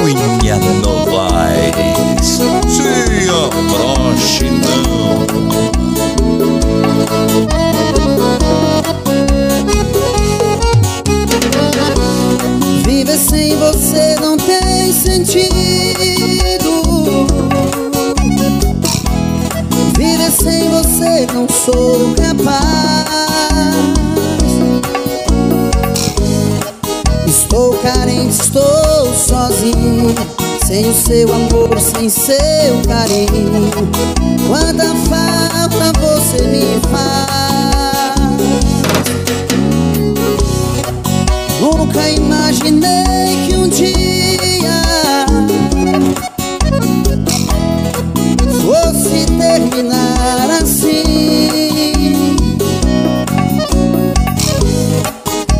Unha Novaes Se abroche não. Viver sem você não tem sentido. Viver sem você não sou capaz Estou carente, estou sozinho Sem o seu amor, sem seu carinho. Quanta falta você me faz. Nunca imaginei que um dia Fosse terminar assim.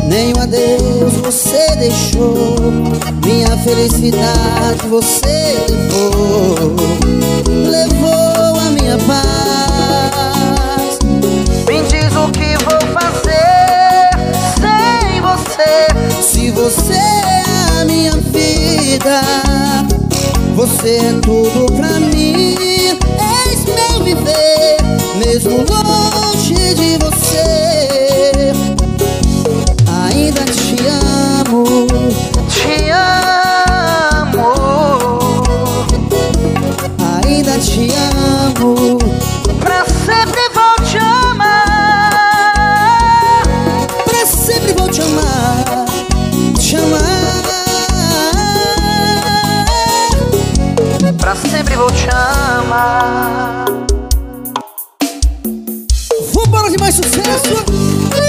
Nem um adeus você deixou Minha felicidade você levou Levou a minha paz. Me diz o que vou fazer sem você. Se você é a minha vida Você é tudo pra mim. És meu viver Mesmo longe te amo. Pra sempre vou te amar. Pra sempre vou te amar, te amar. Pra sempre vou te amar. Vambora de mais sucesso.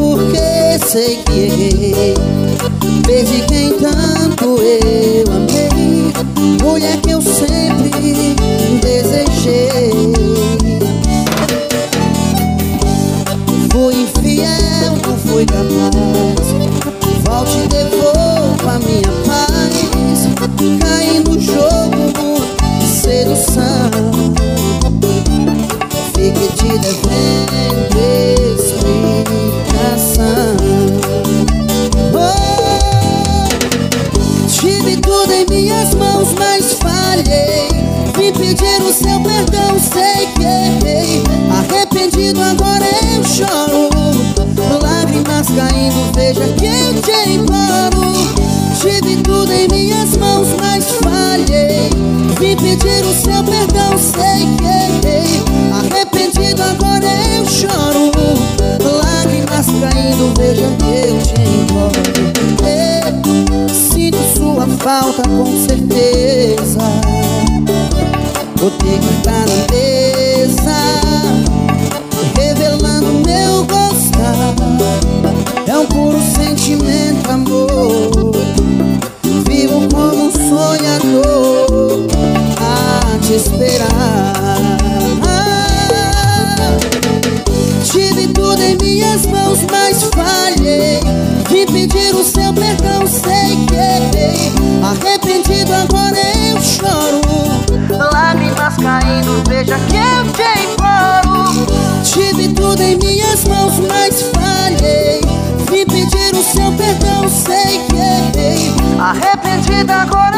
Porque sei que errei. Perdi quem tanto eu amei. Mulher que eu sempre desejei. Fui infiel, não fui capaz. Volte Pedir o seu perdão, sei que errei. Arrependido agora eu choro. Lágrimas caindo, veja que eu te imploro. Tive tudo em minhas mãos, mas falhei. Vim pedir o seu perdão, sei que errei. Arrependido agora eu choro. Lágrimas caindo, veja que eu te imploro. Sinto sua falta com certeza Vou na mesa Revelando meu gostar. É um puro sentimento, amor. Vivo como um sonhador A te esperar. Tive tudo em minhas mãos, mas falhei. Vim pedir o seu perdão, sei que errei que eu te imploro Tive tudo em minhas mãos, mas falhei. Vim pedir o seu perdão, sei que errei. Arrependido agora